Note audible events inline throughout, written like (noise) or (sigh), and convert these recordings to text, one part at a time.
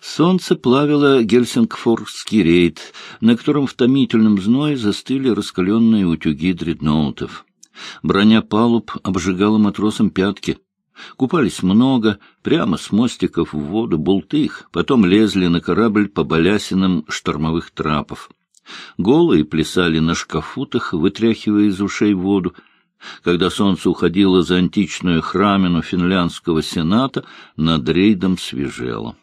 Солнце плавило Гельсингфорский рейд, на котором в томительном зное застыли раскаленные утюги дредноутов. Броня палуб обжигала матросам пятки. Купались много, прямо с мостиков в воду, болты их, потом лезли на корабль по балясинам штормовых трапов. Голые плясали на шкафутах, вытряхивая из ушей воду. Когда солнце уходило за античную храмину финляндского сената, над рейдом свежело.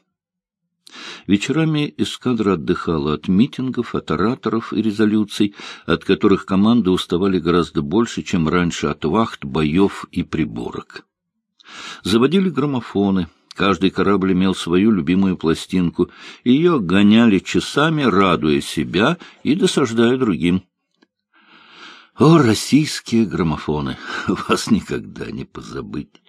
Вечерами эскадра отдыхала от митингов, от ораторов и резолюций, от которых команды уставали гораздо больше, чем раньше от вахт, боев и приборок. Заводили граммофоны, каждый корабль имел свою любимую пластинку, ее гоняли часами, радуя себя и досаждая другим. О, российские граммофоны! (laughs) Вас никогда не позабыть!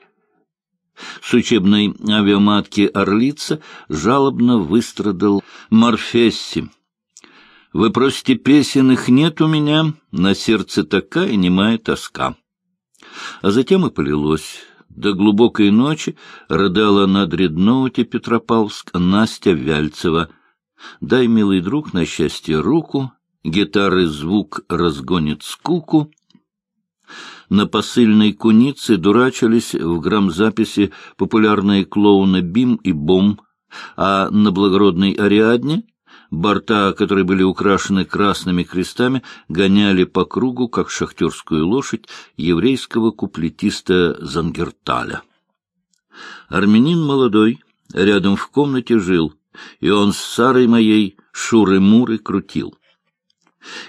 С учебной авиаматки «Орлица» жалобно выстрадал Морфесси. «Вы просите песен, их нет у меня, на сердце такая немая тоска». А затем и полилось. До глубокой ночи рыдала на дредноуте Петропавловск Настя Вяльцева. «Дай, милый друг, на счастье руку, гитары звук разгонит скуку». На посыльной кунице дурачились в грамзаписи популярные клоуны Бим и Бом, а на благородной Ариадне борта, которые были украшены красными крестами, гоняли по кругу, как шахтерскую лошадь, еврейского куплетиста Зангерталя. Армянин молодой рядом в комнате жил, и он с Сарой моей шуры-муры крутил.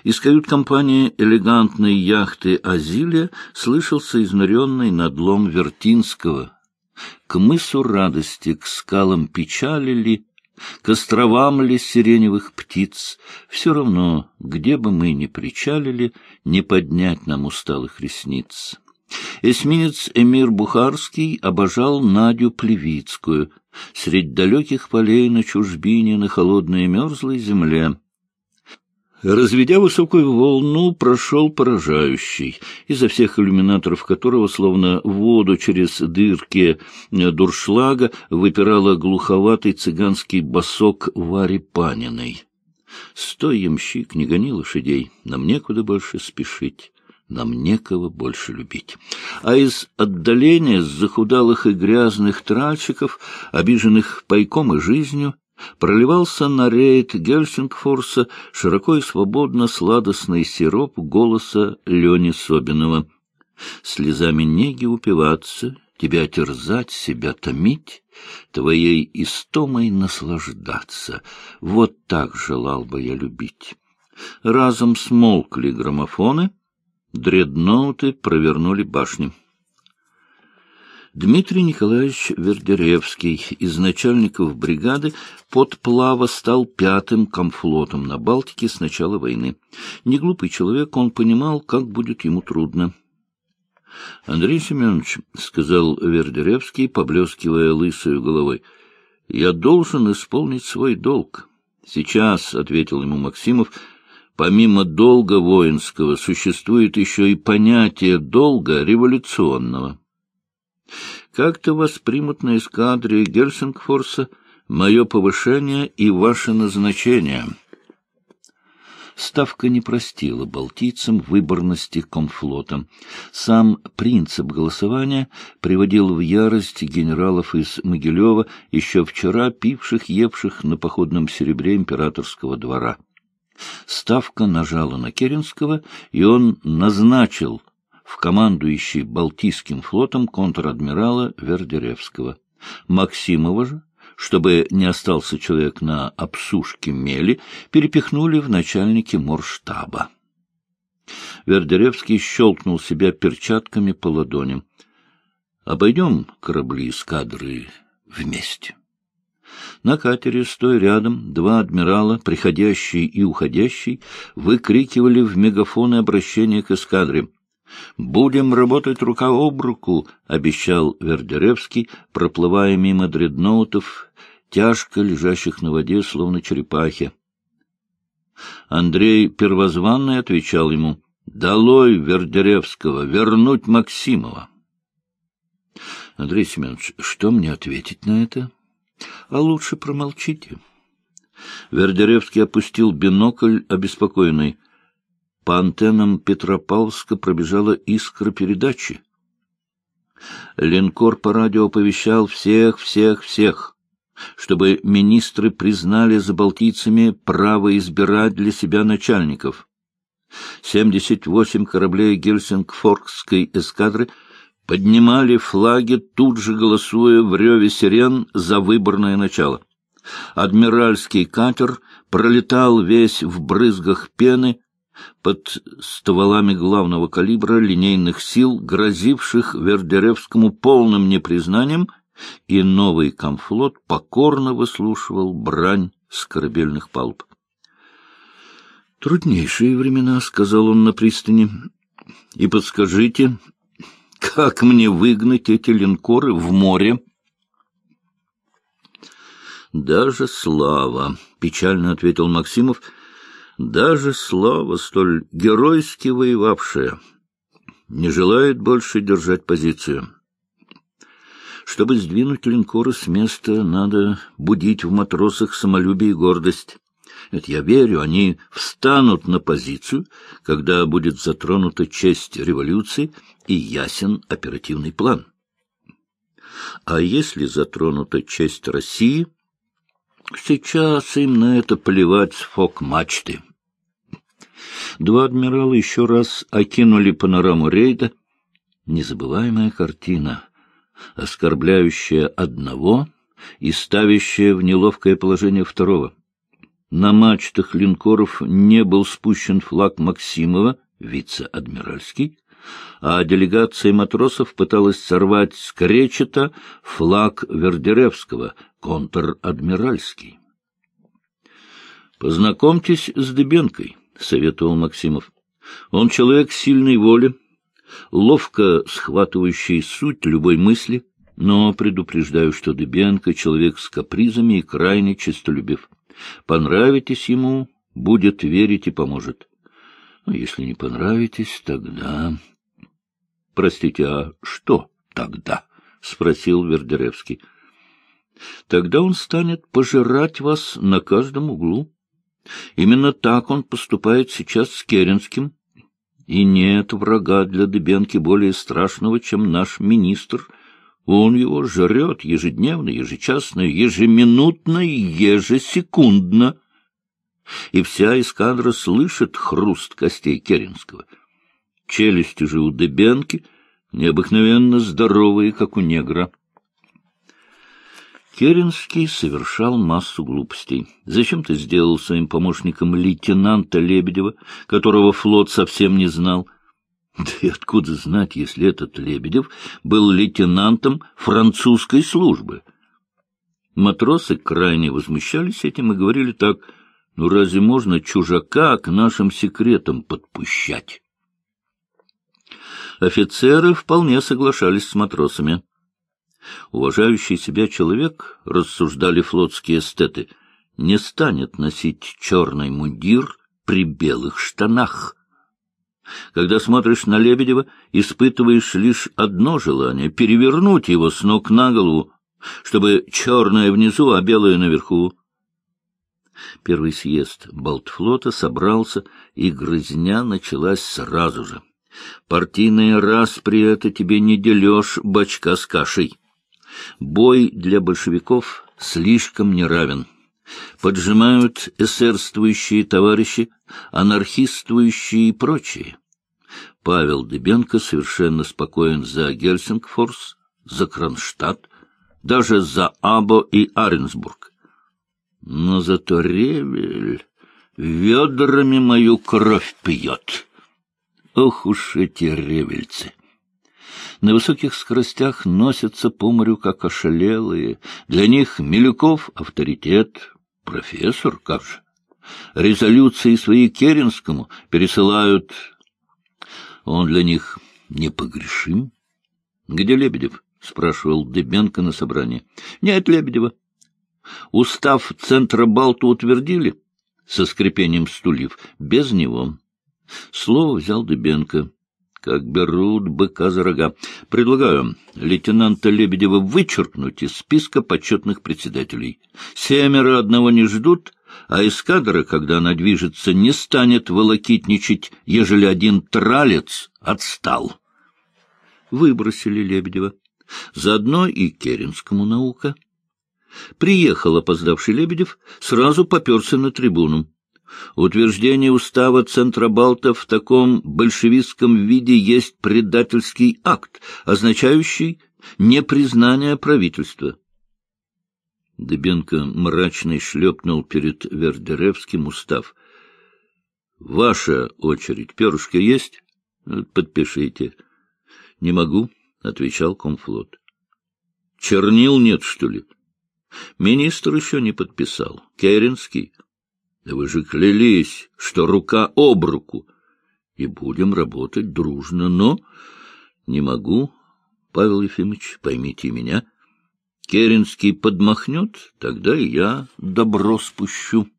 Из кают-компании элегантной яхты «Азилия» слышался изнуренный надлом Вертинского. К мысу радости, к скалам печали ли, к островам ли сиреневых птиц, все равно, где бы мы ни причалили, не поднять нам усталых ресниц. Эсминец Эмир Бухарский обожал Надю Плевицкую, средь далеких полей на чужбине, на холодной мерзлой земле. Разведя высокую волну, прошел поражающий, изо всех иллюминаторов которого, словно воду через дырки дуршлага, выпирала глуховатый цыганский босок Вари Паниной. Стой, ямщик, не гони лошадей, нам некуда больше спешить нам некого больше любить. А из отдаления с захудалых и грязных тральщиков, обиженных пайком и жизнью, проливался на рейд Гельсингфорса широко и свободно сладостный сироп голоса Лени Собинова. Слезами неги упиваться, тебя терзать, себя томить, твоей истомой наслаждаться. Вот так желал бы я любить. Разом смолкли граммофоны, дредноуты провернули башни. Дмитрий Николаевич Вердеревский из начальников бригады подплава стал пятым комфлотом на Балтике с начала войны. Неглупый человек, он понимал, как будет ему трудно. — Андрей Семенович, — сказал Вердеревский, поблескивая лысою головой, — я должен исполнить свой долг. — Сейчас, — ответил ему Максимов, — помимо долга воинского существует еще и понятие долга революционного. Как-то воспримут на эскадре Гельсингфорса мое повышение и ваше назначение. Ставка не простила балтийцам выборности комфлота. Сам принцип голосования приводил в ярость генералов из Могилева, еще вчера пивших, евших на походном серебре императорского двора. Ставка нажала на Керенского, и он назначил в командующий Балтийским флотом контр-адмирала Вердеревского. Максимова же, чтобы не остался человек на обсушке мели, перепихнули в начальники морштаба. Вердеревский щелкнул себя перчатками по ладоням. «Обойдем корабли эскадры вместе». На катере, стоя рядом, два адмирала, приходящий и уходящий, выкрикивали в мегафоны обращения к эскадре. «Будем работать рука об руку», — обещал Вердеревский, проплывая мимо дредноутов, тяжко лежащих на воде, словно черепахи. Андрей Первозванный отвечал ему, «Долой Вердеревского, вернуть Максимова». Андрей Семенович, что мне ответить на это? А лучше промолчите. Вердеревский опустил бинокль, обеспокоенный. По антеннам Петропавловска пробежала искра передачи. Линкор по радио оповещал всех, всех, всех, чтобы министры признали за балтийцами право избирать для себя начальников. 78 кораблей Гельсингфоркской эскадры поднимали флаги, тут же голосуя в реве сирен за выборное начало. Адмиральский катер пролетал весь в брызгах пены, под стволами главного калибра линейных сил, грозивших Вердеревскому полным непризнанием, и новый комфлот покорно выслушивал брань с палуб. «Труднейшие времена», — сказал он на пристани, — «и подскажите, как мне выгнать эти линкоры в море?» «Даже слава», — печально ответил Максимов, — даже слава, столь геройски воевавшая, не желает больше держать позицию. Чтобы сдвинуть линкоры с места, надо будить в матросах самолюбие и гордость. Это я верю, они встанут на позицию, когда будет затронута честь революции и ясен оперативный план. А если затронута честь России, сейчас им на это плевать с фок-мачты. Два адмирала еще раз окинули панораму рейда. Незабываемая картина, оскорбляющая одного и ставящая в неловкое положение второго. На мачтах линкоров не был спущен флаг Максимова, вице-адмиральский, а делегация матросов пыталась сорвать с кречета флаг Вердеревского, контр-адмиральский. «Познакомьтесь с Дыбенкой», — советовал Максимов. Он человек сильной воли, ловко схватывающий суть любой мысли, но предупреждаю, что Дыбенко — человек с капризами и крайне честолюбив. Понравитесь ему, будет верить и поможет. А если не понравитесь, тогда... — Простите, а что тогда? — спросил Вердеревский. — Тогда он станет пожирать вас на каждом углу. Именно так он поступает сейчас с Керенским. И нет врага для Дыбенки более страшного, чем наш министр. Он его жрет ежедневно, ежечасно, ежеминутно ежесекундно. И вся эскадра слышит хруст костей Керенского. Челюсти же у Дыбенки необыкновенно здоровые, как у негра. Керенский совершал массу глупостей. Зачем ты сделал своим помощником лейтенанта Лебедева, которого флот совсем не знал? Да и откуда знать, если этот Лебедев был лейтенантом французской службы? Матросы крайне возмущались этим и говорили так, ну разве можно чужака к нашим секретам подпущать? Офицеры вполне соглашались с матросами. Уважающий себя человек, рассуждали флотские эстеты, не станет носить черный мундир при белых штанах. Когда смотришь на Лебедева, испытываешь лишь одно желание — перевернуть его с ног на голову, чтобы черное внизу, а белое наверху. Первый съезд Балтфлота собрался, и грызня началась сразу же. Партийная распри — это тебе не делешь бачка с кашей. Бой для большевиков слишком неравен. Поджимают эсерствующие товарищи, анархистующие и прочие. Павел Дебенко совершенно спокоен за Гельсингфорс, за Кронштадт, даже за Або и Аренсбург. Но зато Ревель ведрами мою кровь пьет. Ох уж эти ревельцы! На высоких скоростях носятся по морю, как ошалелые. Для них Милюков — авторитет, профессор, как же. Резолюции свои Керенскому пересылают. Он для них непогрешим. — Где Лебедев? — спрашивал Дыбенко на собрании. — Нет Лебедева. Устав Центра Балту утвердили со скрипением стульев. Без него. Слово взял Дыбенко. Как берут быка за рога. Предлагаю лейтенанта Лебедева вычеркнуть из списка почетных председателей. Семеро одного не ждут, а эскадра, когда она движется, не станет волокитничать, ежели один тралец отстал. Выбросили Лебедева. Заодно и Керенскому наука. Приехал опоздавший Лебедев, сразу поперся на трибуну. Утверждение устава Центробалта в таком большевистском виде есть предательский акт, означающий непризнание правительства. Дыбенко мрачный шлепнул перед Вердеревским устав. — Ваша очередь. Перышко есть? — Подпишите. — Не могу, — отвечал комфлот. — Чернил нет, что ли? Министр еще не подписал. Керенский. Да вы же клялись, что рука об руку. И будем работать дружно, но... Не могу, Павел Ефимович, поймите меня. — Керенский подмахнет, тогда и я добро спущу.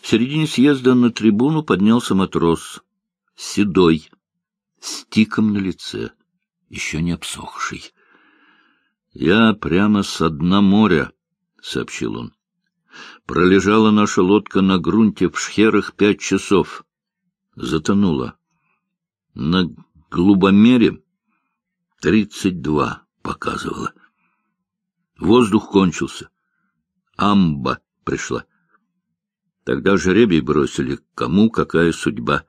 В середине съезда на трибуну поднялся матрос, седой, с тиком на лице, еще не обсохший. — Я прямо с дна моря, — сообщил он. Пролежала наша лодка на грунте в шхерах пять часов. Затонула. На глубомере тридцать два показывала. Воздух кончился. Амба пришла. Тогда жребий бросили, кому какая судьба.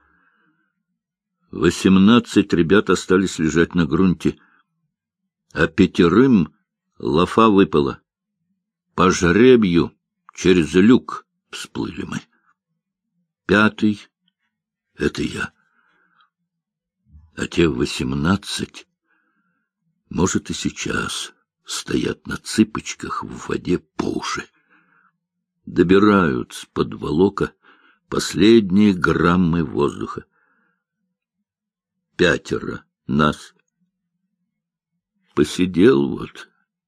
Восемнадцать ребят остались лежать на грунте, а пятерым лафа выпала. По жребью через люк всплыли мы. Пятый — это я. А те восемнадцать, может, и сейчас стоят на цыпочках в воде по уши. Добирают с подволока последние граммы воздуха. Пятеро нас. Посидел вот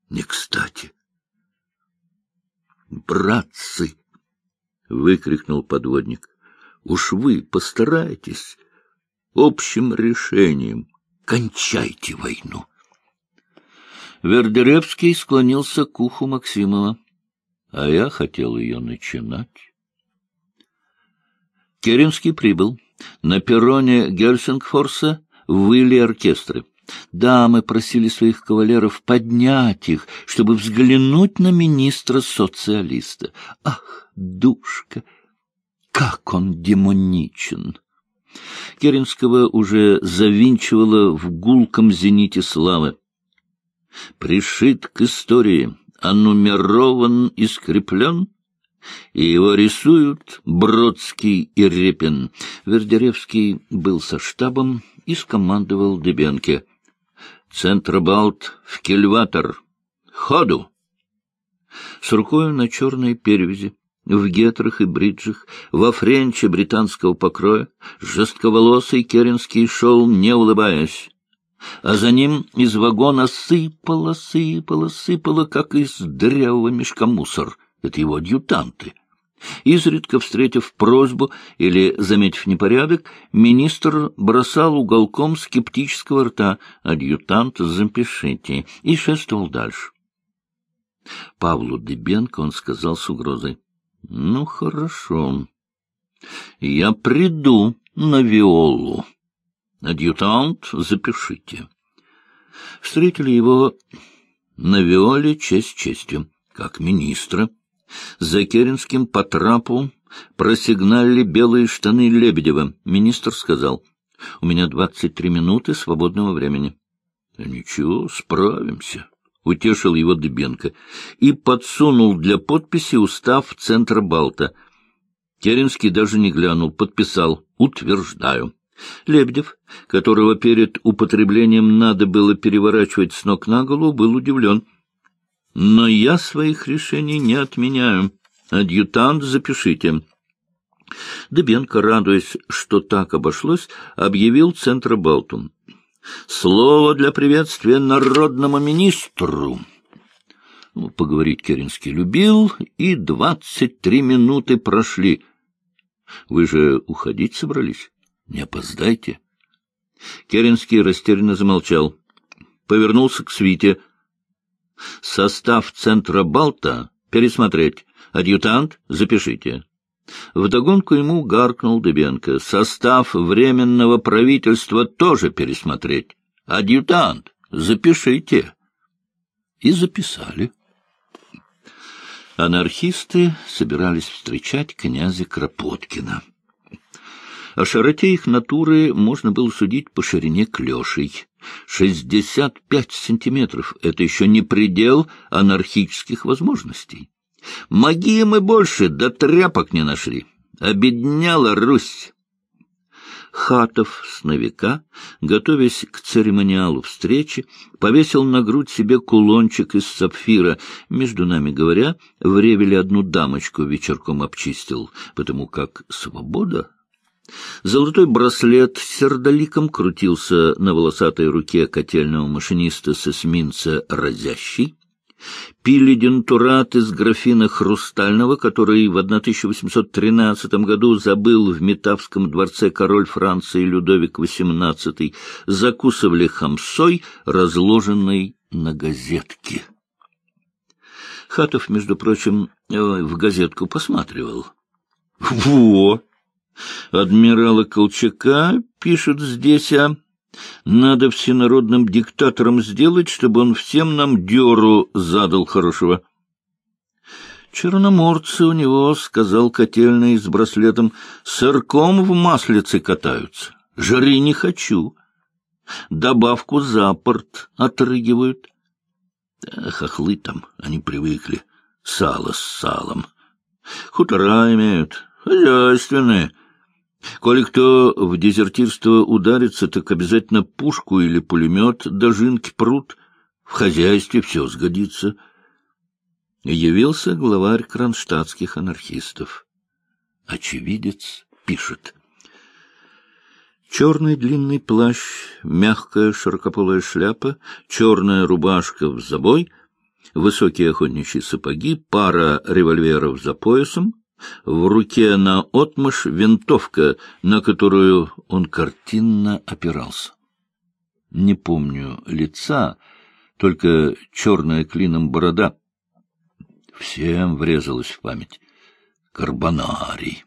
не кстати. «Братцы!» — выкрикнул подводник. «Уж вы постарайтесь общим решением кончайте войну!» Вердеревский склонился к уху Максимова. А я хотел ее начинать. Керенский прибыл. На перроне Гельсингфорса выли оркестры. Дамы просили своих кавалеров поднять их, чтобы взглянуть на министра-социалиста. Ах, душка, как он демоничен! Керенского уже завинчивало в гулком зените славы пришит к истории, аннумерован и скреплен, и его рисуют Бродский и Репин. Вердеревский был со штабом и скомандовал Дебенке. «Центробалт в кельватор! Ходу!» С рукой на черной перевязи, в гетрах и бриджах, во френче британского покроя, жестковолосый Керенский шел, не улыбаясь а за ним из вагона сыпало, сыпало, сыпало, как из дырявого мешка мусор. Это его адъютанты. Изредка встретив просьбу или заметив непорядок, министр бросал уголком скептического рта «Адъютант, запишите» и шествовал дальше. Павлу Дебенко он сказал с угрозой «Ну, хорошо, я приду на Виолу». Адъютант, запишите. Встретили его на Виоле честь честью, как министра. За Керенским по трапу просигналили белые штаны Лебедева. Министр сказал, — У меня двадцать три минуты свободного времени. — Ничего, справимся, — утешил его Дыбенко и подсунул для подписи устав Центра Балта. Керенский даже не глянул, подписал «Утверждаю». Лебедев, которого перед употреблением надо было переворачивать с ног на голову, был удивлен. «Но я своих решений не отменяю. Адъютант, запишите». Дебенко, радуясь, что так обошлось, объявил Центробалтум. «Слово для приветствия народному министру». Ну, поговорить Керенский любил, и двадцать три минуты прошли. Вы же уходить собрались? Не опоздайте. Керенский растерянно замолчал. Повернулся к свите. Состав центра Балта пересмотреть. Адъютант, запишите. Вдогонку ему гаркнул Дыбенко. Состав Временного правительства тоже пересмотреть. Адъютант, запишите. И записали. Анархисты собирались встречать князя Кропоткина. О широте их натуры можно было судить по ширине клешей. Шестьдесят пять сантиметров — это еще не предел анархических возможностей. Магии мы больше, да тряпок не нашли. Обедняла Русь. Хатов с новика, готовясь к церемониалу встречи, повесил на грудь себе кулончик из сапфира. Между нами говоря, в ревеле одну дамочку вечерком обчистил, потому как свобода Золотой браслет с сердоликом крутился на волосатой руке котельного машиниста с эсминца «Разящий». Пили дентурат из графина хрустального, который в 1813 году забыл в Метавском дворце король Франции Людовик XVIII, закусывали хамсой, разложенной на газетке. Хатов, между прочим, э, в газетку посматривал. — Во! Адмирала Колчака пишут здесь, а надо всенародным диктатором сделать, чтобы он всем нам дёру задал хорошего. Черноморцы у него, — сказал котельный с браслетом, — сырком в маслице катаются. Жри не хочу. Добавку за порт отрыгивают. хохлы там, они привыкли. Сало с салом. Хутора имеют, хозяйственные. Коли кто в дезертирство ударится, так обязательно пушку или пулемет до жинки прут. В хозяйстве все сгодится. Явился главарь кронштадтских анархистов. Очевидец пишет. Черный длинный плащ, мягкая широкополая шляпа, черная рубашка в забой, высокие охотничьи сапоги, пара револьверов за поясом, в руке на отмышь винтовка, на которую он картинно опирался. Не помню лица, только черная клином борода. Всем врезалась в память. Карбонарий.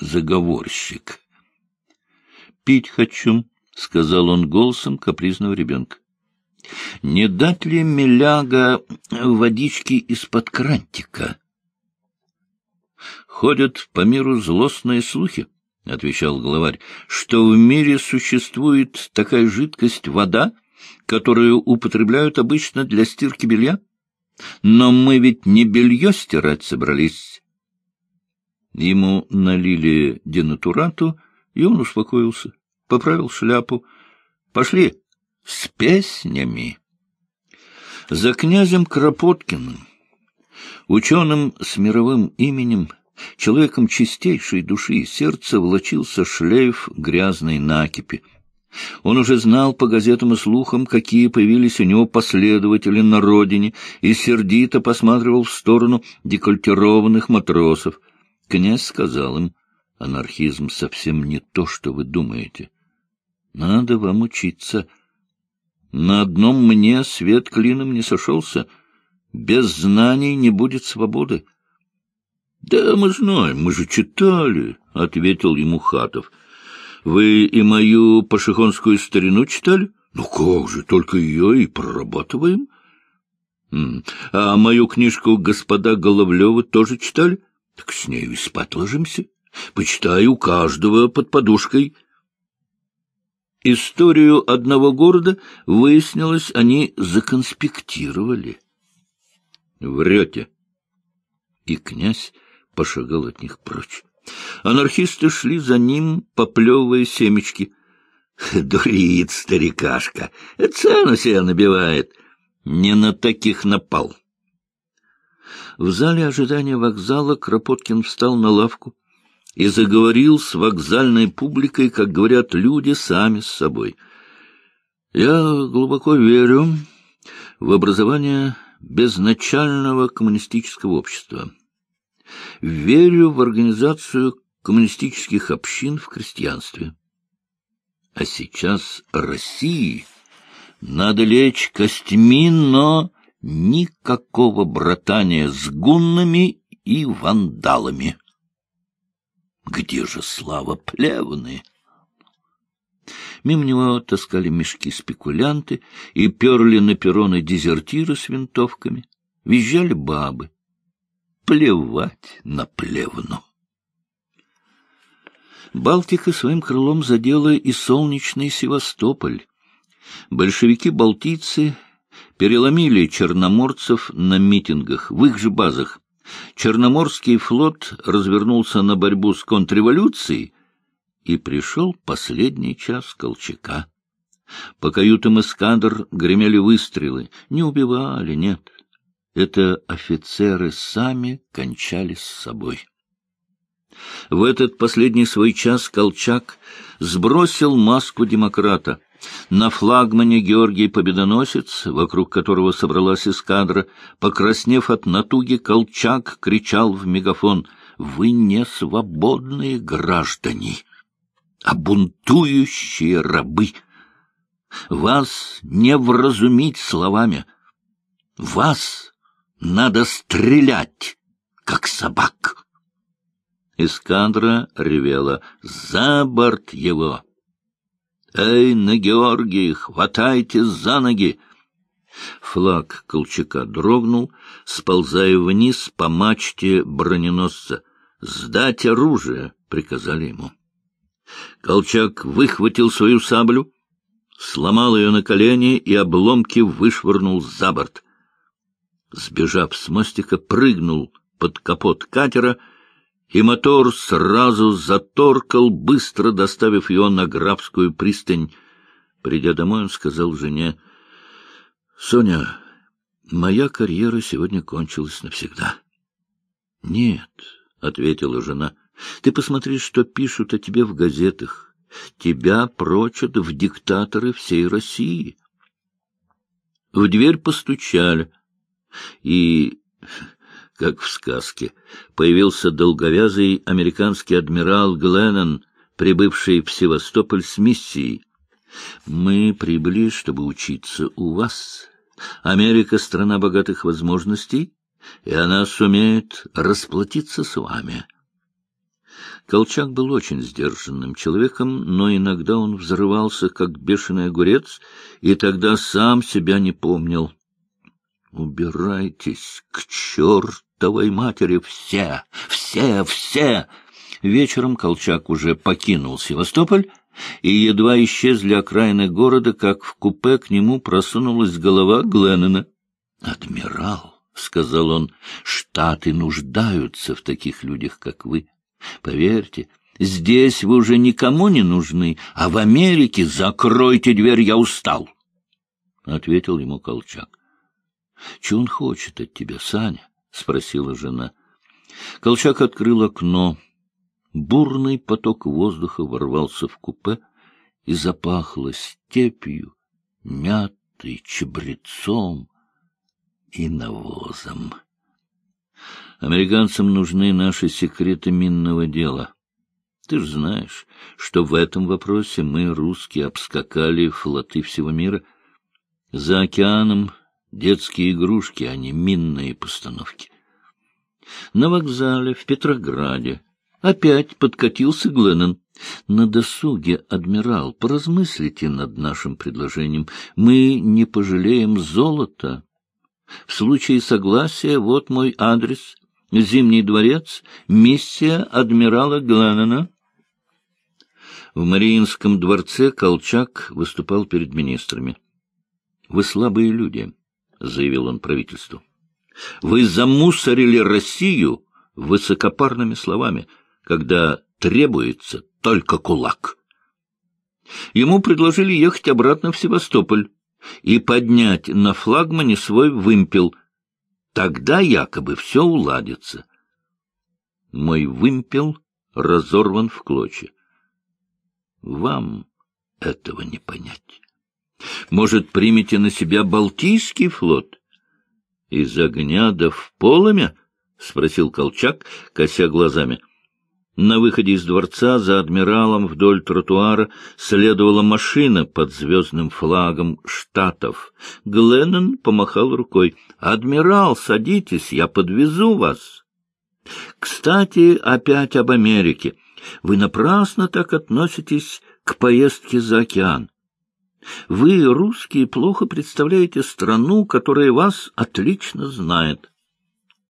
Заговорщик. «Пить хочу», — сказал он голосом капризного ребенка. «Не дать ли миляга водички из-под крантика?» Ходят по миру злостные слухи, — отвечал главарь, — что в мире существует такая жидкость вода, которую употребляют обычно для стирки белья. Но мы ведь не белье стирать собрались. Ему налили денатурату, и он успокоился, поправил шляпу. Пошли с песнями. За князем Кропоткиным, ученым с мировым именем, Человеком чистейшей души и сердца влочился шлейф грязной накипи. Он уже знал по газетам и слухам, какие появились у него последователи на родине, и сердито посматривал в сторону декольтированных матросов. Князь сказал им, анархизм совсем не то, что вы думаете. Надо вам учиться. На одном мне свет клином не сошелся. Без знаний не будет свободы. — Да, мы знаем, мы же читали, — ответил ему Хатов. — Вы и мою пашихонскую старину читали? — Ну как же, только ее и прорабатываем. — А мою книжку «Господа Головлева» тоже читали? — Так с нею и спать ложимся. Почитай у каждого под подушкой. Историю одного города, выяснилось, они законспектировали. — Врете. И князь пошагал от них прочь. Анархисты шли за ним, поплевывая семечки. (laughs) Дурит старикашка, цену себе набивает. Не на таких напал. В зале ожидания вокзала Кропоткин встал на лавку и заговорил с вокзальной публикой, как говорят люди сами с собой. «Я глубоко верю в образование безначального коммунистического общества верю в организацию коммунистических общин в крестьянстве. А сейчас России надо лечь костьми, но никакого братания с гуннами и вандалами. Где же слава плевны? Мимо него таскали мешки спекулянты и перли на перроны дезертиры с винтовками. Визжали бабы. Плевать на плевну. Балтика своим крылом задела и солнечный Севастополь. Большевики-балтийцы переломили черноморцев на митингах в их же базах. Черноморский флот развернулся на борьбу с контрреволюцией, и пришел последний час Колчака. По каютам эскадр гремели выстрелы. Не убивали, нет. Это офицеры сами кончали с собой. В этот последний свой час Колчак сбросил маску демократа. На флагмане Георгий Победоносец, вокруг которого собралась эскадра, покраснев от натуги, Колчак кричал в мегафон «Вы не свободные граждане, а бунтующие рабы! Вас не вразумить словами! Вас надо стрелять, как собак!» Эскадра ревела «За борт его!» «Эй, на Георгии, хватайте за ноги!» Флаг Колчака дрогнул, сползая вниз по мачте броненосца. «Сдать оружие!» — приказали ему. Колчак выхватил свою саблю, сломал ее на колени и обломки вышвырнул за борт. Сбежав с мостика, прыгнул под капот катера — и мотор сразу заторкал, быстро доставив его на Графскую пристань. Придя домой, он сказал жене, — Соня, моя карьера сегодня кончилась навсегда. — Нет, — ответила жена, — ты посмотри, что пишут о тебе в газетах. Тебя прочат в диктаторы всей России. В дверь постучали, и как в сказке, появился долговязый американский адмирал Гленнон, прибывший в Севастополь с миссией. «Мы прибыли, чтобы учиться у вас. Америка — страна богатых возможностей, и она сумеет расплатиться с вами». Колчак был очень сдержанным человеком, но иногда он взрывался, как бешеный огурец, и тогда сам себя не помнил. «Убирайтесь к черту!» чертовой матери все, все, все! Вечером Колчак уже покинул Севастополь, и едва исчезли окраины города, как в купе к нему просунулась голова Гленнона. — Адмирал, — сказал он, — штаты нуждаются в таких людях, как вы. Поверьте, здесь вы уже никому не нужны, а в Америке закройте дверь, я устал. — ответил ему Колчак. — Чего он хочет от тебя, Саня? — спросила жена. Колчак открыл окно. Бурный поток воздуха ворвался в купе и запахло степью, мятой, чабрецом и навозом. Американцам нужны наши секреты минного дела. Ты же знаешь, что в этом вопросе мы, русские, обскакали флоты всего мира. За океаном детские игрушки, а не минные постановки. На вокзале в Петрограде опять подкатился Гленнон. На досуге, адмирал, поразмыслите над нашим предложением. Мы не пожалеем золота. В случае согласия вот мой адрес. Зимний дворец, миссия адмирала Гленнона. В Мариинском дворце Колчак выступал перед министрами. — Вы слабые люди. — заявил он правительству. — Вы замусорили Россию высокопарными словами, когда требуется только кулак. Ему предложили ехать обратно в Севастополь и поднять на флагмане свой вымпел. Тогда якобы все уладится. Мой вымпел разорван в клочья. Вам этого не понять. Может, примете на себя Балтийский флот? — Из огня да в полымя? — спросил Колчак, кося глазами. На выходе из дворца за адмиралом вдоль тротуара следовала машина под звездным флагом штатов. Гленнон помахал рукой. «Адмирал, садитесь, я подвезу вас». «Кстати, опять об Америке. Вы напрасно так относитесь к поездке за океан. Вы, русские, плохо представляете страну, которая вас отлично знает.